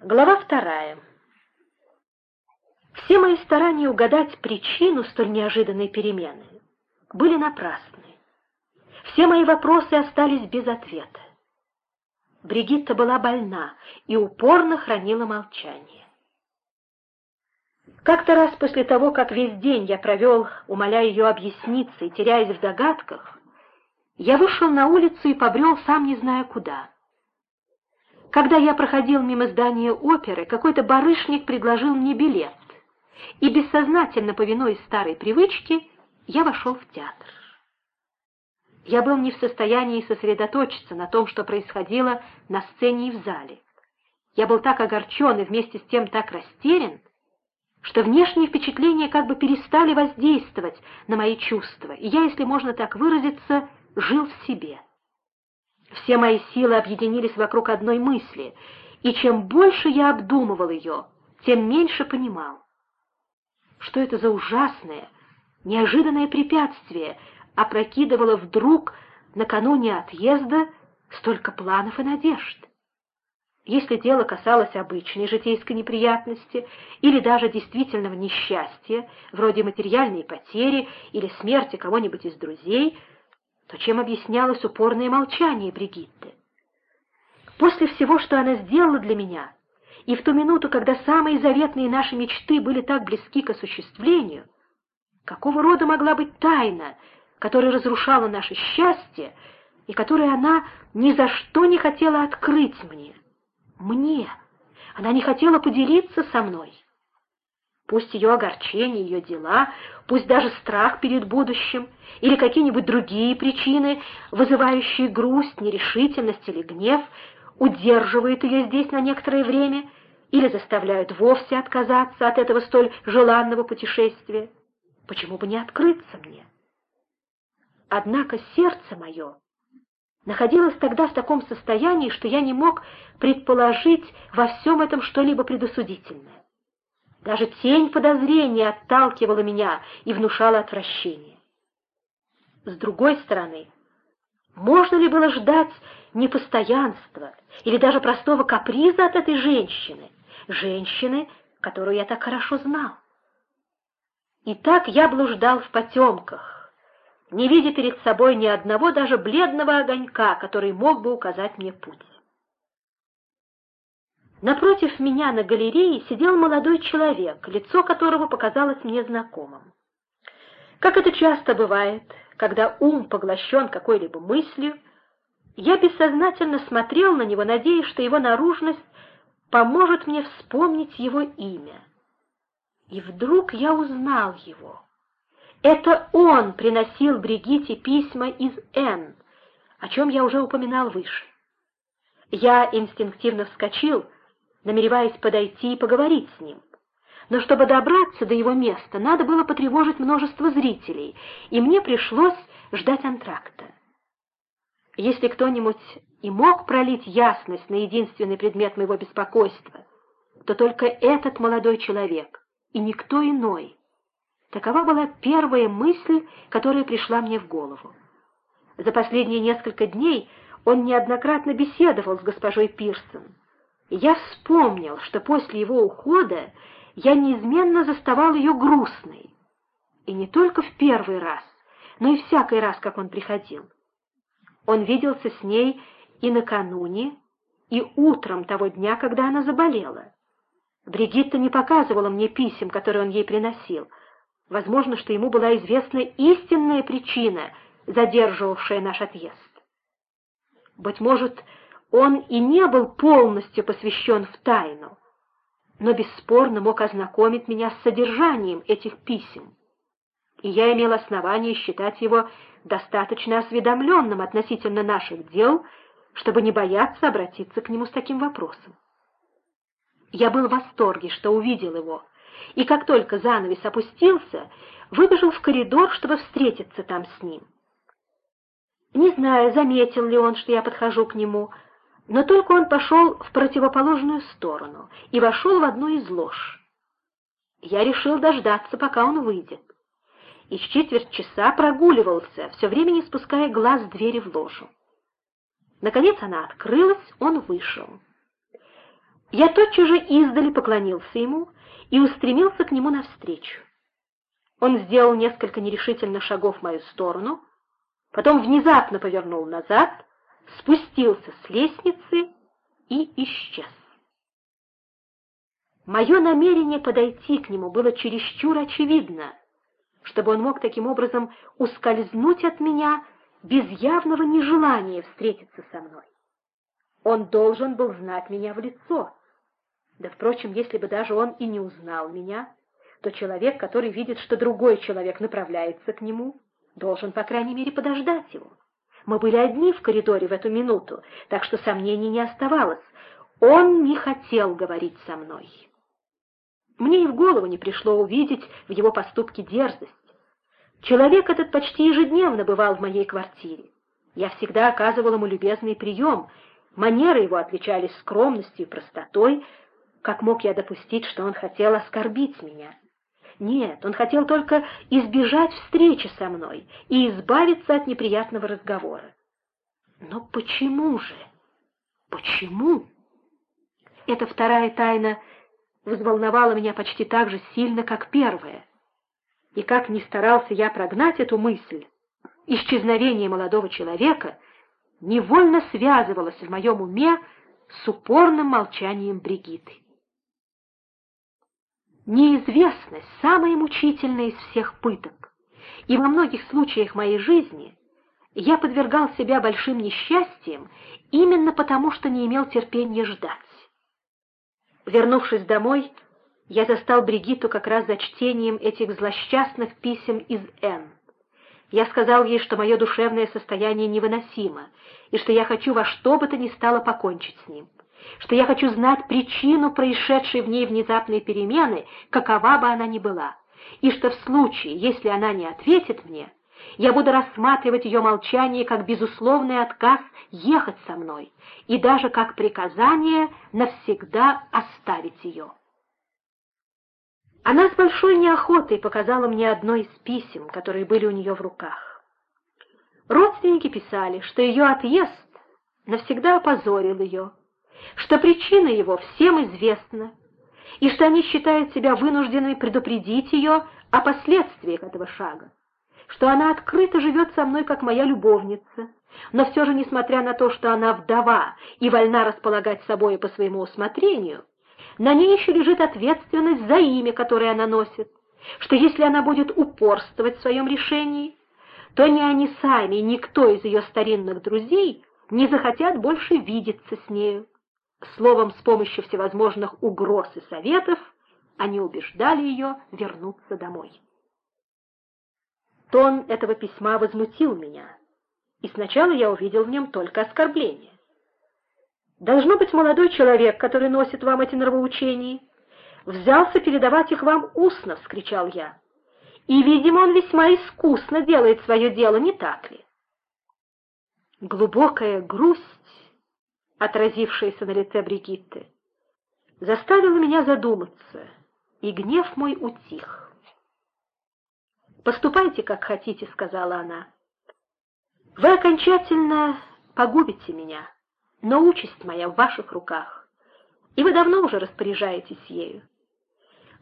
Глава вторая. Все мои старания угадать причину столь неожиданной перемены были напрасны. Все мои вопросы остались без ответа. Бригитта была больна и упорно хранила молчание. Как-то раз после того, как весь день я провел, умоляя ее объясниться и теряясь в догадках, я вышел на улицу и побрел сам не зная куда. Когда я проходил мимо здания оперы, какой-то барышник предложил мне билет, и бессознательно повинуясь старой привычке, я вошел в театр. Я был не в состоянии сосредоточиться на том, что происходило на сцене и в зале. Я был так огорчен и вместе с тем так растерян, что внешние впечатления как бы перестали воздействовать на мои чувства, и я, если можно так выразиться, жил в себе. Все мои силы объединились вокруг одной мысли, и чем больше я обдумывал ее, тем меньше понимал. Что это за ужасное, неожиданное препятствие опрокидывало вдруг накануне отъезда столько планов и надежд? Если дело касалось обычной житейской неприятности или даже действительного несчастья, вроде материальной потери или смерти кого-нибудь из друзей — то чем объяснялось упорное молчание Бригитты? После всего, что она сделала для меня, и в ту минуту, когда самые заветные наши мечты были так близки к осуществлению, какого рода могла быть тайна, которая разрушала наше счастье и которую она ни за что не хотела открыть мне? Мне! Она не хотела поделиться со мной. Пусть ее огорчение, ее дела, пусть даже страх перед будущим или какие-нибудь другие причины, вызывающие грусть, нерешительность или гнев, удерживают ее здесь на некоторое время или заставляют вовсе отказаться от этого столь желанного путешествия. Почему бы не открыться мне? Однако сердце мое находилось тогда в таком состоянии, что я не мог предположить во всем этом что-либо предосудительное. Даже тень подозрения отталкивала меня и внушала отвращение. С другой стороны, можно ли было ждать непостоянства или даже простого каприза от этой женщины, женщины, которую я так хорошо знал? И так я блуждал в потемках, не видя перед собой ни одного даже бледного огонька, который мог бы указать мне путь. Напротив меня на галерее сидел молодой человек, лицо которого показалось мне знакомым. Как это часто бывает, когда ум поглощен какой-либо мыслью, я бессознательно смотрел на него, надеясь, что его наружность поможет мне вспомнить его имя. И вдруг я узнал его. Это он приносил Бригите письма из Н, о чем я уже упоминал выше. Я инстинктивно вскочил, намереваясь подойти и поговорить с ним. Но чтобы добраться до его места, надо было потревожить множество зрителей, и мне пришлось ждать антракта. Если кто-нибудь и мог пролить ясность на единственный предмет моего беспокойства, то только этот молодой человек, и никто иной. Такова была первая мысль, которая пришла мне в голову. За последние несколько дней он неоднократно беседовал с госпожой Пирсон, я вспомнил, что после его ухода я неизменно заставал ее грустной. И не только в первый раз, но и всякий раз, как он приходил. Он виделся с ней и накануне, и утром того дня, когда она заболела. Бригитта не показывала мне писем, которые он ей приносил. Возможно, что ему была известна истинная причина, задерживавшая наш отъезд. Быть может, он и не был полностью посвящен в тайну, но бесспорно мог ознакомить меня с содержанием этих писем, и я имел основание считать его достаточно осведомленным относительно наших дел, чтобы не бояться обратиться к нему с таким вопросом. Я был в восторге, что увидел его, и как только занавес опустился, выбежал в коридор, чтобы встретиться там с ним. Не знаю, заметил ли он, что я подхожу к нему, — но только он пошел в противоположную сторону и вошел в одну из лож. Я решил дождаться, пока он выйдет. И с четверть часа прогуливался, все время не спуская глаз с двери в ложу. Наконец она открылась, он вышел. Я тотчас же издали поклонился ему и устремился к нему навстречу. Он сделал несколько нерешительных шагов в мою сторону, потом внезапно повернул назад, спустился с лестницы и исчез. Мое намерение подойти к нему было чересчур очевидно, чтобы он мог таким образом ускользнуть от меня без явного нежелания встретиться со мной. Он должен был знать меня в лицо. Да, впрочем, если бы даже он и не узнал меня, то человек, который видит, что другой человек направляется к нему, должен, по крайней мере, подождать его. Мы были одни в коридоре в эту минуту, так что сомнений не оставалось. Он не хотел говорить со мной. Мне и в голову не пришло увидеть в его поступке дерзость. Человек этот почти ежедневно бывал в моей квартире. Я всегда оказывал ему любезный прием. Манеры его отличались скромностью и простотой. Как мог я допустить, что он хотел оскорбить меня? Нет, он хотел только избежать встречи со мной и избавиться от неприятного разговора. Но почему же? Почему? Эта вторая тайна взволновала меня почти так же сильно, как первая. И как ни старался я прогнать эту мысль, исчезновение молодого человека невольно связывалось в моем уме с упорным молчанием Бригиты. Неизвестность — самая мучительная из всех пыток, и во многих случаях моей жизни я подвергал себя большим несчастьям именно потому, что не имел терпения ждать. Вернувшись домой, я застал Бригитту как раз за чтением этих злосчастных писем из Н. Я сказал ей, что мое душевное состояние невыносимо, и что я хочу во что бы то ни стало покончить с ним что я хочу знать причину происшедшей в ней внезапной перемены, какова бы она ни была, и что в случае, если она не ответит мне, я буду рассматривать ее молчание как безусловный отказ ехать со мной и даже как приказание навсегда оставить ее. Она с большой неохотой показала мне одно из писем, которые были у нее в руках. Родственники писали, что ее отъезд навсегда опозорил ее, что причина его всем известна, и что они считают себя вынужденными предупредить ее о последствиях этого шага, что она открыто живет со мной как моя любовница, но все же, несмотря на то, что она вдова и вольна располагать собой по своему усмотрению, на ней еще лежит ответственность за имя, которое она носит, что если она будет упорствовать в своем решении, то ни они сами, ни никто из ее старинных друзей не захотят больше видеться с нею. Словом, с помощью всевозможных угроз и советов они убеждали ее вернуться домой. Тон этого письма возмутил меня, и сначала я увидел в нем только оскорбление. Должно быть, молодой человек, который носит вам эти нравоучения, взялся передавать их вам устно, — вскричал я. И, видимо, он весьма искусно делает свое дело, не так ли? Глубокая грусть отразившееся на лице Бригитты, заставило меня задуматься, и гнев мой утих. «Поступайте, как хотите», — сказала она. «Вы окончательно погубите меня, но участь моя в ваших руках, и вы давно уже распоряжаетесь ею.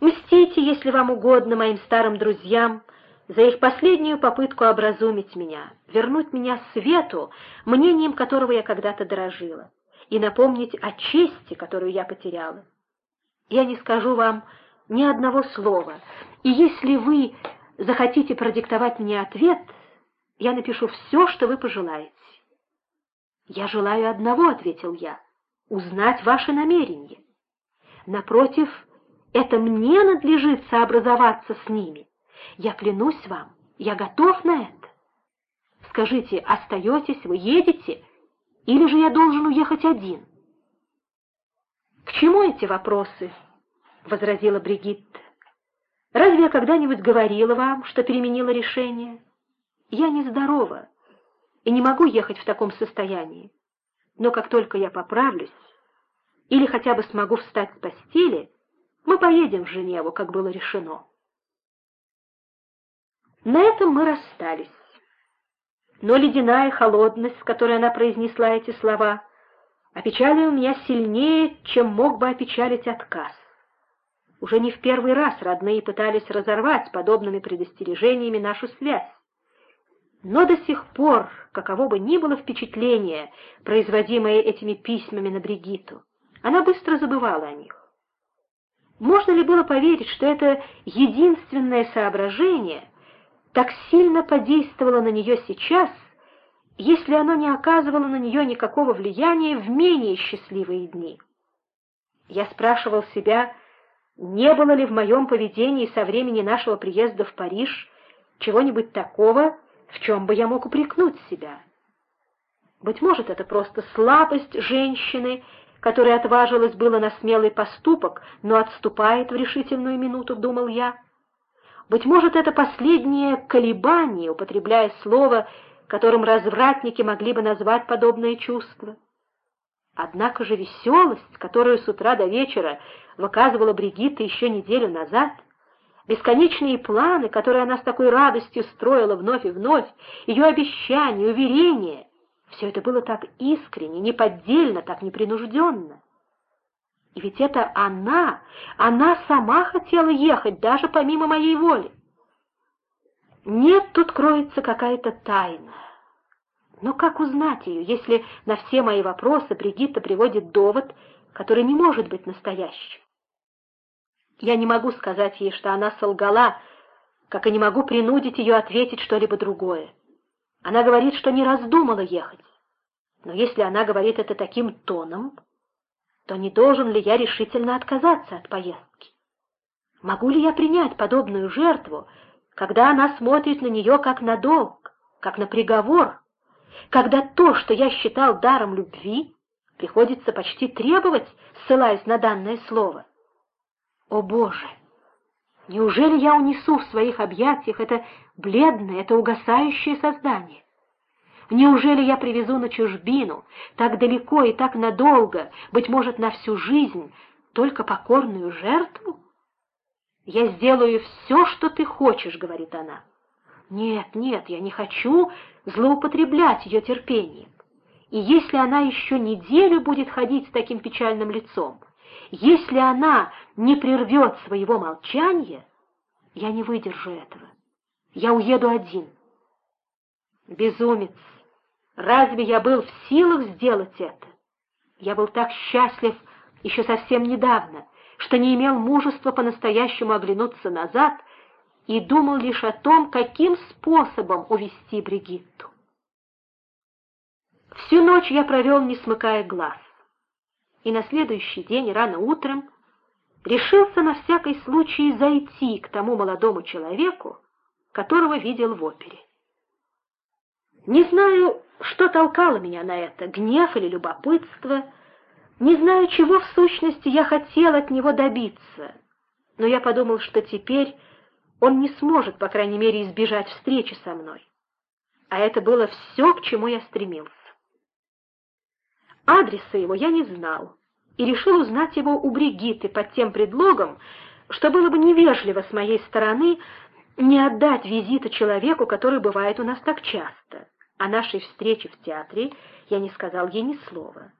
Мстите, если вам угодно, моим старым друзьям, за их последнюю попытку образумить меня, вернуть меня свету, мнением которого я когда-то дорожила и напомнить о чести, которую я потеряла. Я не скажу вам ни одного слова, и если вы захотите продиктовать мне ответ, я напишу все, что вы пожелаете. «Я желаю одного», — ответил я, — «узнать ваши намерения. Напротив, это мне надлежит сообразоваться с ними. Я клянусь вам, я готов на это. Скажите, остаетесь, вы едете?» Или же я должен уехать один? — К чему эти вопросы? — возразила Бригитта. — Разве я когда-нибудь говорила вам, что переменила решение? Я нездорова и не могу ехать в таком состоянии. Но как только я поправлюсь, или хотя бы смогу встать с постели, мы поедем в Женеву, как было решено. На этом мы расстались но ледяная холодность, с которой она произнесла эти слова, опечалил меня сильнее, чем мог бы опечалить отказ. Уже не в первый раз родные пытались разорвать подобными предостережениями нашу связь. Но до сих пор, каково бы ни было впечатление, производимое этими письмами на Бригиту, она быстро забывала о них. Можно ли было поверить, что это единственное соображение так сильно подействовало на нее сейчас, если оно не оказывало на нее никакого влияния в менее счастливые дни? Я спрашивал себя, не было ли в моем поведении со времени нашего приезда в Париж чего-нибудь такого, в чем бы я мог упрекнуть себя. Быть может, это просто слабость женщины, которая отважилась было на смелый поступок, но отступает в решительную минуту, думал я. Быть может, это последнее колебание, употребляя слово, которым развратники могли бы назвать подобное чувство. Однако же веселость, которую с утра до вечера выказывала Бригитта еще неделю назад, бесконечные планы, которые она с такой радостью строила вновь и вновь, ее обещания, уверения — все это было так искренне, неподдельно, так непринужденно. И ведь это она, она сама хотела ехать, даже помимо моей воли. Нет, тут кроется какая-то тайна. Но как узнать ее, если на все мои вопросы Бригитта приводит довод, который не может быть настоящим? Я не могу сказать ей, что она солгала, как и не могу принудить ее ответить что-либо другое. Она говорит, что не раздумала ехать. Но если она говорит это таким тоном, то не должен ли я решительно отказаться от поездки? Могу ли я принять подобную жертву, когда она смотрит на нее как на долг, как на приговор, когда то, что я считал даром любви, приходится почти требовать, ссылаясь на данное слово? О, Боже! Неужели я унесу в своих объятиях это бледное, это угасающее создание? Неужели я привезу на чужбину, так далеко и так надолго, быть может, на всю жизнь, только покорную жертву? «Я сделаю все, что ты хочешь», — говорит она. «Нет, нет, я не хочу злоупотреблять ее терпением. И если она еще неделю будет ходить с таким печальным лицом, если она не прервет своего молчания, я не выдержу этого. Я уеду один. Безумец! Разве я был в силах сделать это? Я был так счастлив еще совсем недавно, что не имел мужества по-настоящему оглянуться назад и думал лишь о том, каким способом увести Бригитту. Всю ночь я провел, не смыкая глаз и на следующий день рано утром решился на всякий случай зайти к тому молодому человеку, которого видел в опере. Не знаю, что толкало меня на это, гнев или любопытство, не знаю, чего в сущности я хотел от него добиться, но я подумал, что теперь он не сможет, по крайней мере, избежать встречи со мной. А это было все, к чему я стремился. Адреса его я не знал и решил узнать его у Бригитты под тем предлогом, что было бы невежливо с моей стороны не отдать визита человеку, который бывает у нас так часто. О нашей встрече в театре я не сказал ей ни слова.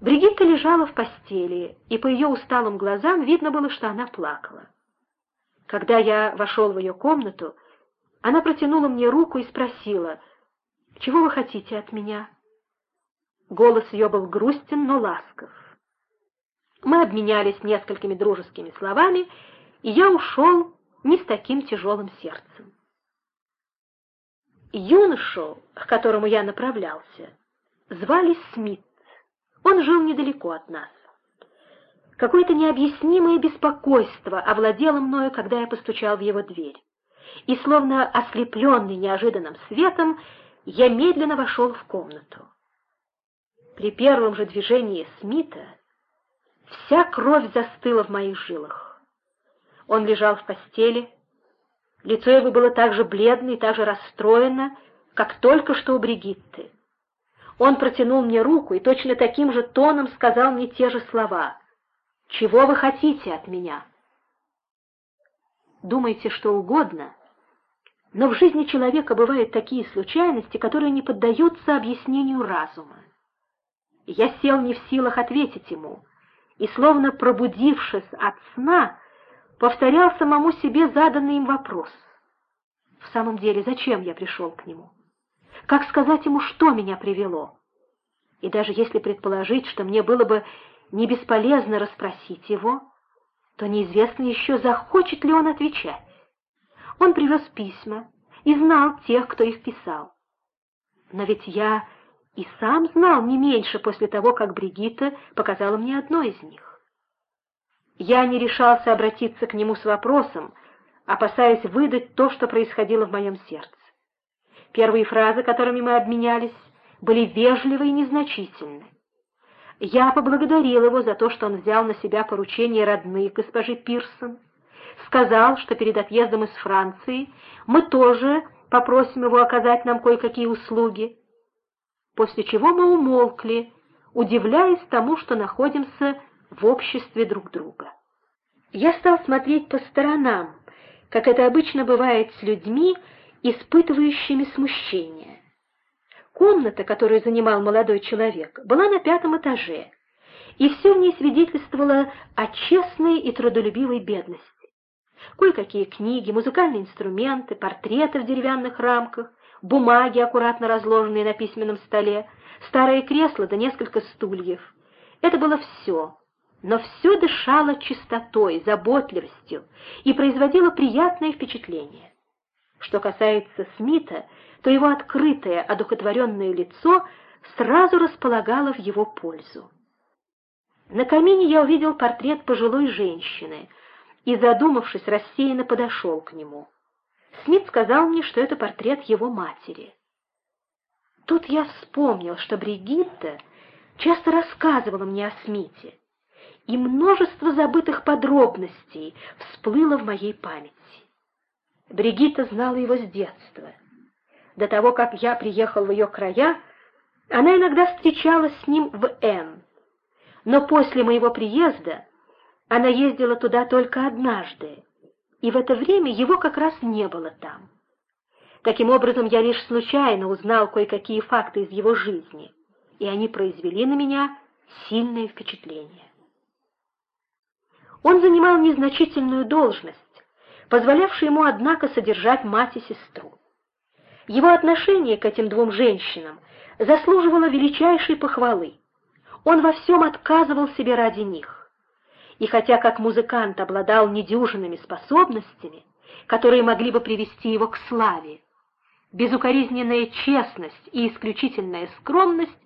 Бригитта лежала в постели, и по ее усталым глазам видно было, что она плакала. Когда я вошел в ее комнату, она протянула мне руку и спросила, «Чего вы хотите от меня?» Голос ее был грустен, но ласков. Мы обменялись несколькими дружескими словами, и я ушел не с таким тяжелым сердцем. Юношу, к которому я направлялся, звали Смит. Он жил недалеко от нас. Какое-то необъяснимое беспокойство овладело мною, когда я постучал в его дверь. И, словно ослепленный неожиданным светом, я медленно вошел в комнату. При первом же движении Смита вся кровь застыла в моих жилах. Он лежал в постели, лицо его было так же бледно и так же расстроено, как только что у Бригитты. Он протянул мне руку и точно таким же тоном сказал мне те же слова. «Чего вы хотите от меня?» Думайте что угодно, но в жизни человека бывают такие случайности, которые не поддаются объяснению разума. Я сел не в силах ответить ему, и, словно пробудившись от сна, повторял самому себе заданный им вопрос. В самом деле, зачем я пришел к нему? Как сказать ему, что меня привело? И даже если предположить, что мне было бы не бесполезно расспросить его, то неизвестно еще, захочет ли он отвечать. Он привез письма и знал тех, кто их писал. Но ведь я и сам знал не меньше после того, как Бригитта показала мне одно из них. Я не решался обратиться к нему с вопросом, опасаясь выдать то, что происходило в моем сердце. Первые фразы, которыми мы обменялись, были вежливы и незначительны. Я поблагодарил его за то, что он взял на себя поручение родных госпожи Пирсон, сказал, что перед отъездом из Франции мы тоже попросим его оказать нам кое-какие услуги, после чего мы умолкли, удивляясь тому, что находимся в обществе друг друга. Я стал смотреть по сторонам, как это обычно бывает с людьми, испытывающими смущение. Комната, которую занимал молодой человек, была на пятом этаже, и все в ней свидетельствовало о честной и трудолюбивой бедности. Кое-какие книги, музыкальные инструменты, портреты в деревянных рамках, бумаги, аккуратно разложенные на письменном столе, старое кресло да несколько стульев. Это было все, но все дышало чистотой, заботливостью и производило приятное впечатление. Что касается Смита, то его открытое, одухотворенное лицо сразу располагало в его пользу. На камине я увидел портрет пожилой женщины и, задумавшись, рассеянно подошел к нему. Смит сказал мне, что это портрет его матери. Тут я вспомнил, что Бригитта часто рассказывала мне о Смите, и множество забытых подробностей всплыло в моей памяти. Бригитта знала его с детства. До того, как я приехал в ее края, она иногда встречалась с ним в Н. Но после моего приезда она ездила туда только однажды, и в это время его как раз не было там. Таким образом, я лишь случайно узнал кое-какие факты из его жизни, и они произвели на меня сильное впечатление. Он занимал незначительную должность, позволявший ему, однако, содержать мать и сестру. Его отношение к этим двум женщинам заслуживало величайшей похвалы. Он во всем отказывал себе ради них. И хотя как музыкант обладал недюжинными способностями, которые могли бы привести его к славе, безукоризненная честность и исключительная скромность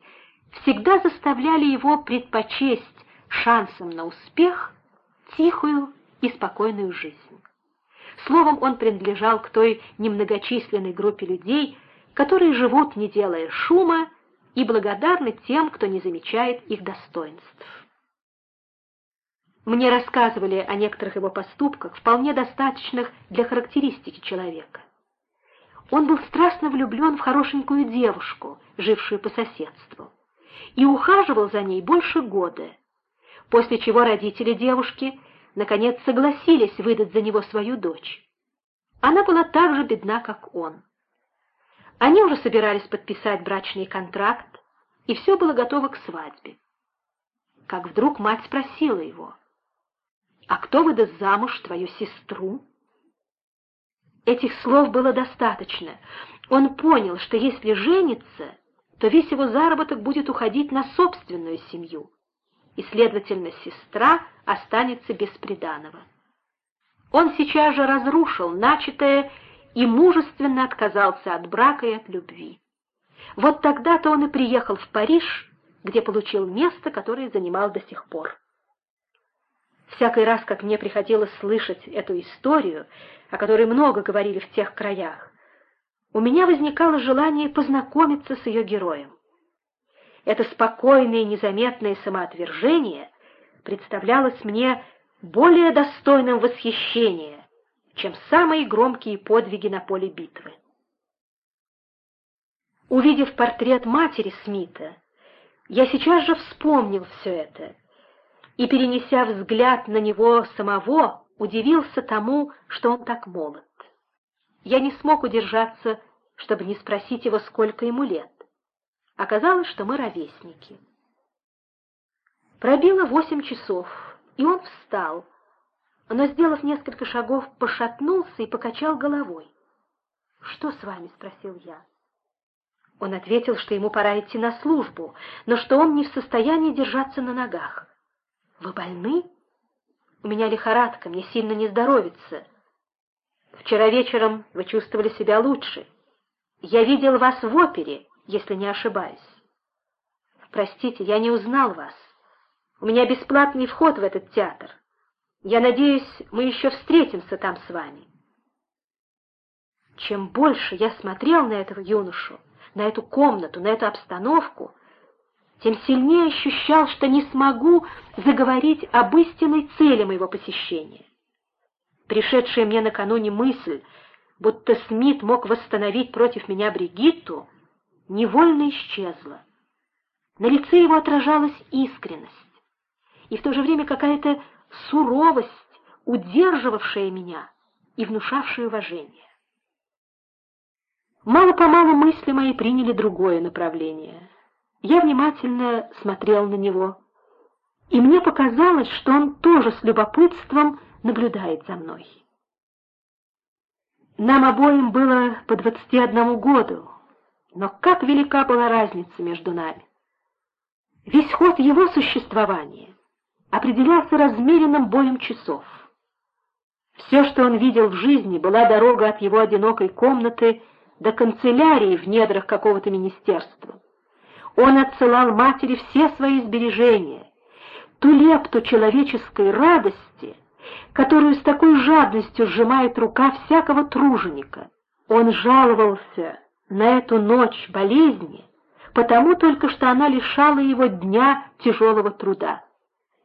всегда заставляли его предпочесть шансом на успех тихую и спокойную жизнь. Словом, он принадлежал к той немногочисленной группе людей, которые живут, не делая шума, и благодарны тем, кто не замечает их достоинств. Мне рассказывали о некоторых его поступках, вполне достаточных для характеристики человека. Он был страстно влюблен в хорошенькую девушку, жившую по соседству, и ухаживал за ней больше года, после чего родители девушки наконец согласились выдать за него свою дочь. Она была так же бедна, как он. Они уже собирались подписать брачный контракт, и все было готово к свадьбе. Как вдруг мать спросила его, «А кто выдаст замуж твою сестру?» Этих слов было достаточно. Он понял, что если женится, то весь его заработок будет уходить на собственную семью и, следовательно, сестра останется без приданого. Он сейчас же разрушил начатое и мужественно отказался от брака и от любви. Вот тогда-то он и приехал в Париж, где получил место, которое занимал до сих пор. Всякий раз, как мне приходилось слышать эту историю, о которой много говорили в тех краях, у меня возникало желание познакомиться с ее героем это спокойное и незаметное самоотвержение представлялось мне более достойным восхищения, чем самые громкие подвиги на поле битвы. Увидев портрет матери Смита, я сейчас же вспомнил все это и, перенеся взгляд на него самого, удивился тому, что он так молод. Я не смог удержаться, чтобы не спросить его, сколько ему лет. Оказалось, что мы ровесники. Пробило восемь часов, и он встал, но, сделав несколько шагов, пошатнулся и покачал головой. «Что с вами?» — спросил я. Он ответил, что ему пора идти на службу, но что он не в состоянии держаться на ногах. «Вы больны?» «У меня лихорадка, мне сильно не здоровится. Вчера вечером вы чувствовали себя лучше. Я видел вас в опере, если не ошибаюсь. Простите, я не узнал вас. У меня бесплатный вход в этот театр. Я надеюсь, мы еще встретимся там с вами». Чем больше я смотрел на этого юношу, на эту комнату, на эту обстановку, тем сильнее ощущал, что не смогу заговорить об истинной цели моего посещения. Пришедшая мне накануне мысль, будто Смит мог восстановить против меня Бригитту, невольно исчезла. На лице его отражалась искренность, и в то же время какая-то суровость, удерживавшая меня и внушавшая уважение. Мало-помалу мысли мои приняли другое направление. Я внимательно смотрел на него, и мне показалось, что он тоже с любопытством наблюдает за мной. Нам обоим было по двадцати одному году, но как велика была разница между нами. Весь ход его существования определялся размеренным боем часов. Все, что он видел в жизни, была дорога от его одинокой комнаты до канцелярии в недрах какого-то министерства. Он отсылал матери все свои сбережения, ту лепту человеческой радости, которую с такой жадностью сжимает рука всякого труженика. Он жаловался на эту ночь болезни, потому только что она лишала его дня тяжелого труда.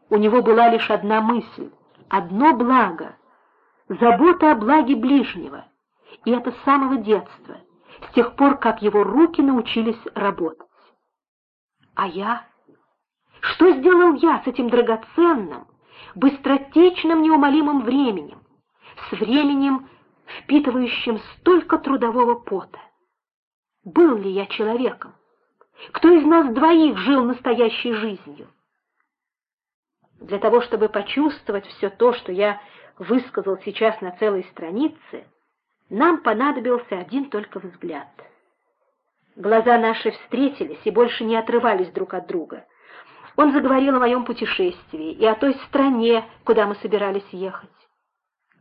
У него была лишь одна мысль, одно благо — забота о благе ближнего, и это с самого детства, с тех пор, как его руки научились работать. А я? Что сделал я с этим драгоценным, быстротечным, неумолимым временем, с временем, впитывающим столько трудового пота? Был ли я человеком? Кто из нас двоих жил настоящей жизнью? Для того, чтобы почувствовать все то, что я высказал сейчас на целой странице, нам понадобился один только взгляд. Глаза наши встретились и больше не отрывались друг от друга. Он заговорил о моем путешествии и о той стране, куда мы собирались ехать.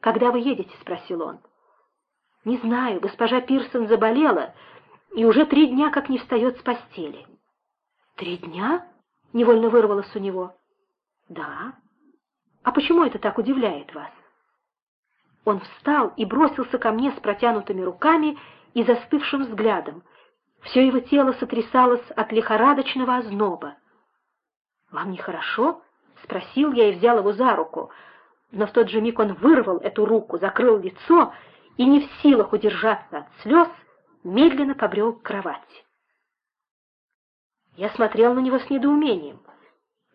«Когда вы едете?» — спросил он. «Не знаю, госпожа Пирсон заболела и уже три дня как не встает с постели». «Три дня?» — невольно вырвалось у него. «Да. А почему это так удивляет вас?» Он встал и бросился ко мне с протянутыми руками и застывшим взглядом. Все его тело сотрясалось от лихорадочного озноба. «Вам нехорошо?» — спросил я и взял его за руку. Но в тот же миг он вырвал эту руку, закрыл лицо и, не в силах удержаться от слез, медленно побрел к кровати. Я смотрел на него с недоумением.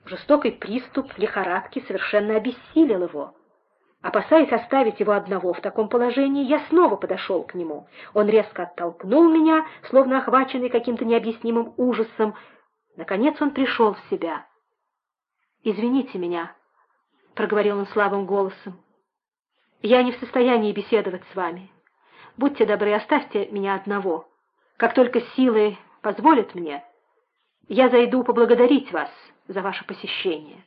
Жестокий приступ лихорадки совершенно обессилил его. Опасаясь оставить его одного в таком положении, я снова подошел к нему. Он резко оттолкнул меня, словно охваченный каким-то необъяснимым ужасом. Наконец он пришел в себя. «Извините меня», — проговорил он слабым голосом. «Я не в состоянии беседовать с вами. Будьте добры, оставьте меня одного. Как только силы позволят мне, я зайду поблагодарить вас за ваше посещение».